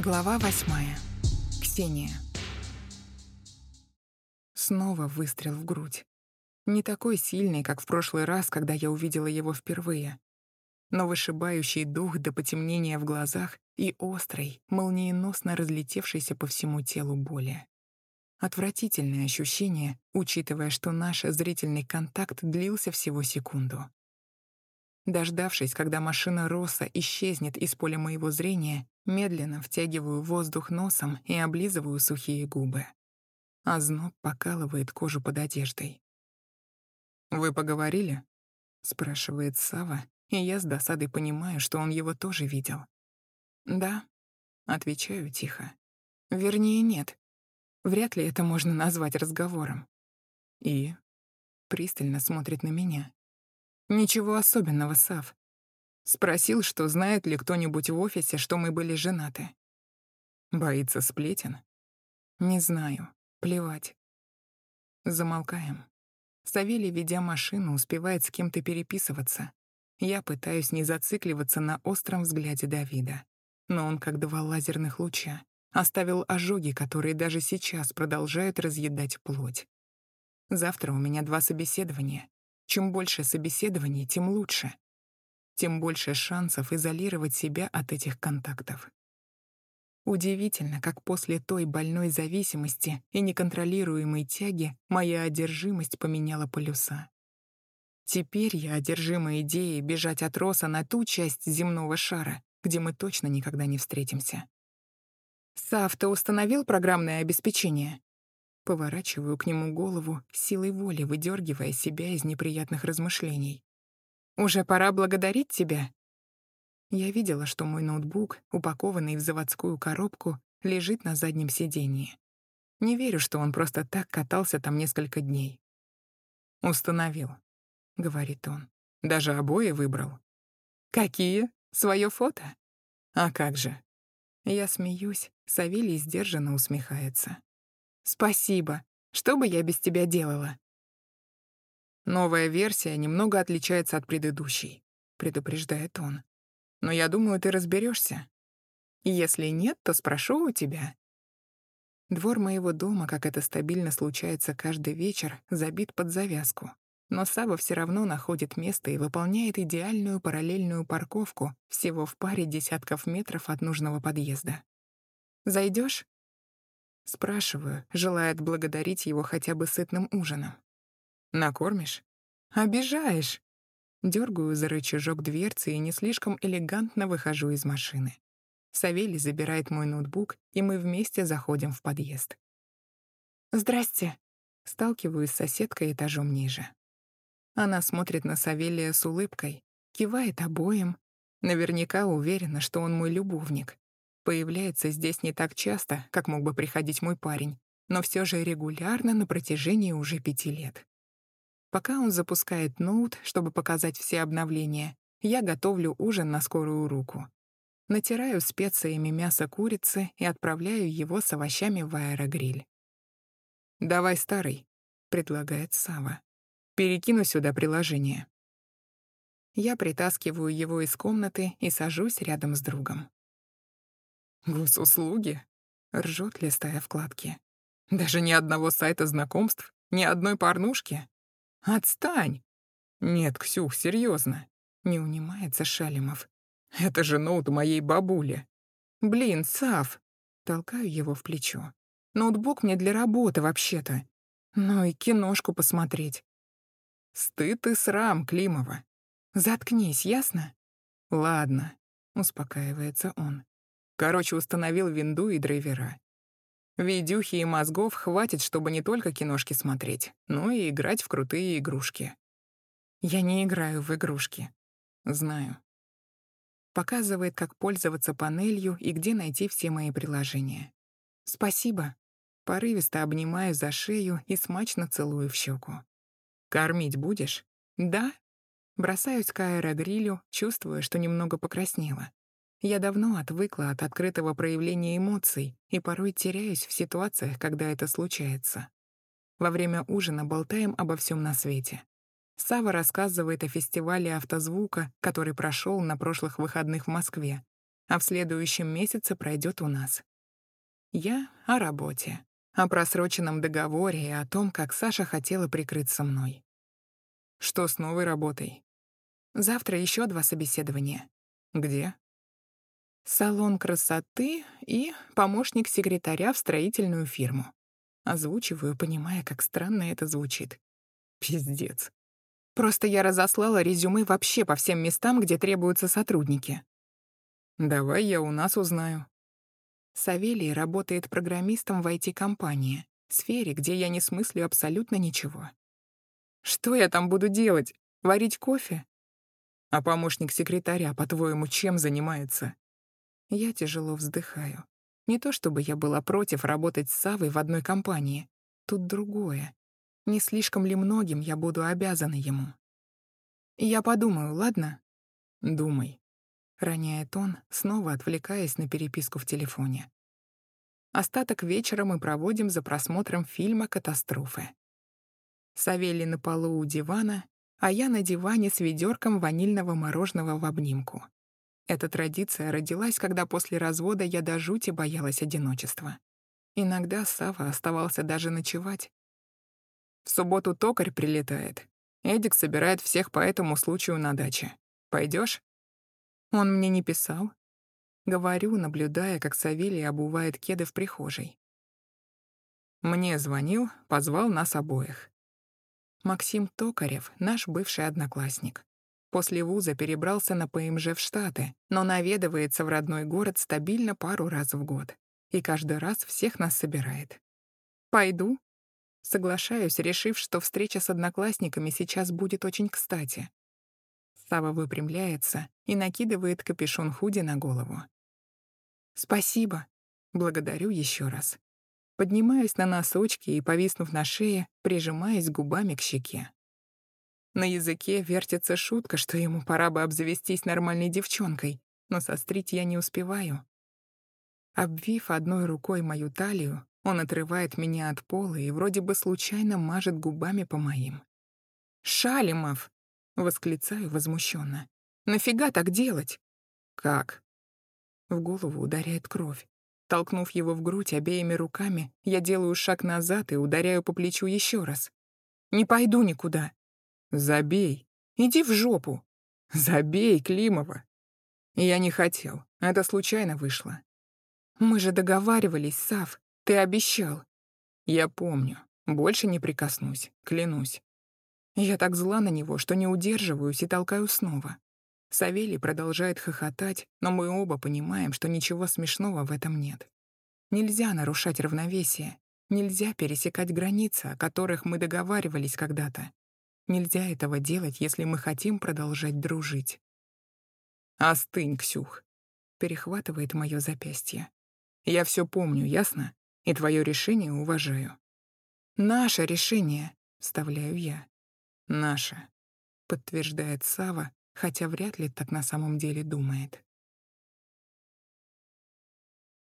Глава восьмая. Ксения. Снова выстрел в грудь. Не такой сильный, как в прошлый раз, когда я увидела его впервые. Но вышибающий дух до потемнения в глазах и острый, молниеносно разлетевшийся по всему телу боли. Отвратительное ощущение, учитывая, что наш зрительный контакт длился всего секунду. Дождавшись, когда машина Росса исчезнет из поля моего зрения, медленно втягиваю воздух носом и облизываю сухие губы. Озноб покалывает кожу под одеждой. «Вы поговорили?» — спрашивает Сава, и я с досадой понимаю, что он его тоже видел. «Да», — отвечаю тихо. «Вернее, нет. Вряд ли это можно назвать разговором». И пристально смотрит на меня. Ничего особенного, Сав. Спросил, что знает ли кто-нибудь в офисе, что мы были женаты. Боится сплетен? Не знаю. Плевать. Замолкаем. Савелий, ведя машину, успевает с кем-то переписываться. Я пытаюсь не зацикливаться на остром взгляде Давида. Но он, как два лазерных луча, оставил ожоги, которые даже сейчас продолжают разъедать плоть. Завтра у меня два собеседования, чем больше собеседований, тем лучше. Тем больше шансов изолировать себя от этих контактов. Удивительно, как после той больной зависимости и неконтролируемой тяги моя одержимость поменяла полюса. Теперь я одержима идеей бежать от Роса на ту часть земного шара, где мы точно никогда не встретимся. «Сав, ты установил программное обеспечение?» Поворачиваю к нему голову, силой воли выдергивая себя из неприятных размышлений. «Уже пора благодарить тебя?» Я видела, что мой ноутбук, упакованный в заводскую коробку, лежит на заднем сиденье. Не верю, что он просто так катался там несколько дней. «Установил», — говорит он. «Даже обои выбрал». «Какие? Своё фото?» «А как же?» Я смеюсь, Савелий сдержанно усмехается. Спасибо. Что бы я без тебя делала? Новая версия немного отличается от предыдущей, предупреждает он. Но я думаю, ты разберешься. Если нет, то спрошу у тебя. Двор моего дома, как это стабильно случается каждый вечер, забит под завязку. Но Саба все равно находит место и выполняет идеальную параллельную парковку всего в паре десятков метров от нужного подъезда. Зайдешь? Спрашиваю, желая отблагодарить его хотя бы сытным ужином. «Накормишь?» «Обижаешь!» Дергаю за рычажок дверцы и не слишком элегантно выхожу из машины. Савелий забирает мой ноутбук, и мы вместе заходим в подъезд. «Здрасте!» Сталкиваюсь с соседкой этажом ниже. Она смотрит на Савелия с улыбкой, кивает обоим, наверняка уверена, что он мой любовник, Появляется здесь не так часто, как мог бы приходить мой парень, но все же регулярно на протяжении уже пяти лет. Пока он запускает ноут, чтобы показать все обновления, я готовлю ужин на скорую руку. Натираю специями мясо курицы и отправляю его с овощами в аэрогриль. «Давай старый», — предлагает Сава. «Перекину сюда приложение». Я притаскиваю его из комнаты и сажусь рядом с другом. «Госуслуги?» — ржет, листая вкладки. «Даже ни одного сайта знакомств, ни одной порнушки? Отстань!» «Нет, Ксюх, серьезно, не унимается Шалимов. «Это же ноут моей бабули». «Блин, Сав!» — толкаю его в плечо. «Ноутбук мне для работы вообще-то. Ну и киношку посмотреть». «Стыд и срам, Климова». «Заткнись, ясно?» «Ладно», — успокаивается он. Короче, установил винду и драйвера. Видюхи и мозгов хватит, чтобы не только киношки смотреть, но и играть в крутые игрушки. Я не играю в игрушки. Знаю. Показывает, как пользоваться панелью и где найти все мои приложения. Спасибо. Порывисто обнимаю за шею и смачно целую в щеку. Кормить будешь? Да. Бросаюсь к аэрогрилю, чувствуя, что немного покраснела. Я давно отвыкла от открытого проявления эмоций и порой теряюсь в ситуациях, когда это случается. Во время ужина болтаем обо всем на свете. Сава рассказывает о фестивале автозвука, который прошел на прошлых выходных в Москве. а в следующем месяце пройдет у нас. Я о работе, о просроченном договоре и о том, как Саша хотела прикрыться мной. Что с новой работой? Завтра еще два собеседования. Где? Салон красоты и помощник секретаря в строительную фирму. Озвучиваю, понимая, как странно это звучит. Пиздец. Просто я разослала резюме вообще по всем местам, где требуются сотрудники. Давай я у нас узнаю. Савелий работает программистом в IT-компании, сфере, где я не смыслю абсолютно ничего. Что я там буду делать? Варить кофе? А помощник секретаря, по-твоему, чем занимается? Я тяжело вздыхаю. Не то чтобы я была против работать с Савой в одной компании. Тут другое. Не слишком ли многим я буду обязана ему? Я подумаю, ладно? Думай. Роняет он, снова отвлекаясь на переписку в телефоне. Остаток вечера мы проводим за просмотром фильма «Катастрофы». Савелий на полу у дивана, а я на диване с ведерком ванильного мороженого в обнимку. Эта традиция родилась, когда после развода я до жути боялась одиночества. Иногда Сава оставался даже ночевать. В субботу токарь прилетает. Эдик собирает всех по этому случаю на даче. Пойдешь? Он мне не писал. Говорю, наблюдая, как Савелий обувает кеды в прихожей. Мне звонил, позвал нас обоих. Максим Токарев — наш бывший одноклассник. После вуза перебрался на ПМЖ в Штаты, но наведывается в родной город стабильно пару раз в год. И каждый раз всех нас собирает. «Пойду?» Соглашаюсь, решив, что встреча с одноклассниками сейчас будет очень кстати. Сава выпрямляется и накидывает капюшон худи на голову. «Спасибо», — благодарю еще раз. Поднимаюсь на носочки и, повиснув на шее, прижимаясь губами к щеке. На языке вертится шутка, что ему пора бы обзавестись нормальной девчонкой, но сострить я не успеваю. Обвив одной рукой мою талию, он отрывает меня от пола и вроде бы случайно мажет губами по моим. «Шалимов!» — восклицаю возмущенно. «Нафига так делать?» «Как?» В голову ударяет кровь. Толкнув его в грудь обеими руками, я делаю шаг назад и ударяю по плечу еще раз. «Не пойду никуда. Забей. Иди в жопу. Забей, Климова. Я не хотел. Это случайно вышло. Мы же договаривались, Сав. Ты обещал. Я помню. Больше не прикоснусь. Клянусь. Я так зла на него, что не удерживаюсь и толкаю снова. Савелий продолжает хохотать, но мы оба понимаем, что ничего смешного в этом нет. Нельзя нарушать равновесие. Нельзя пересекать границы, о которых мы договаривались когда-то. Нельзя этого делать, если мы хотим продолжать дружить. «Остынь, Ксюх», — перехватывает мое запястье. «Я все помню, ясно? И твое решение уважаю». «Наше решение», — вставляю я. «Наше», — подтверждает Сава, хотя вряд ли так на самом деле думает.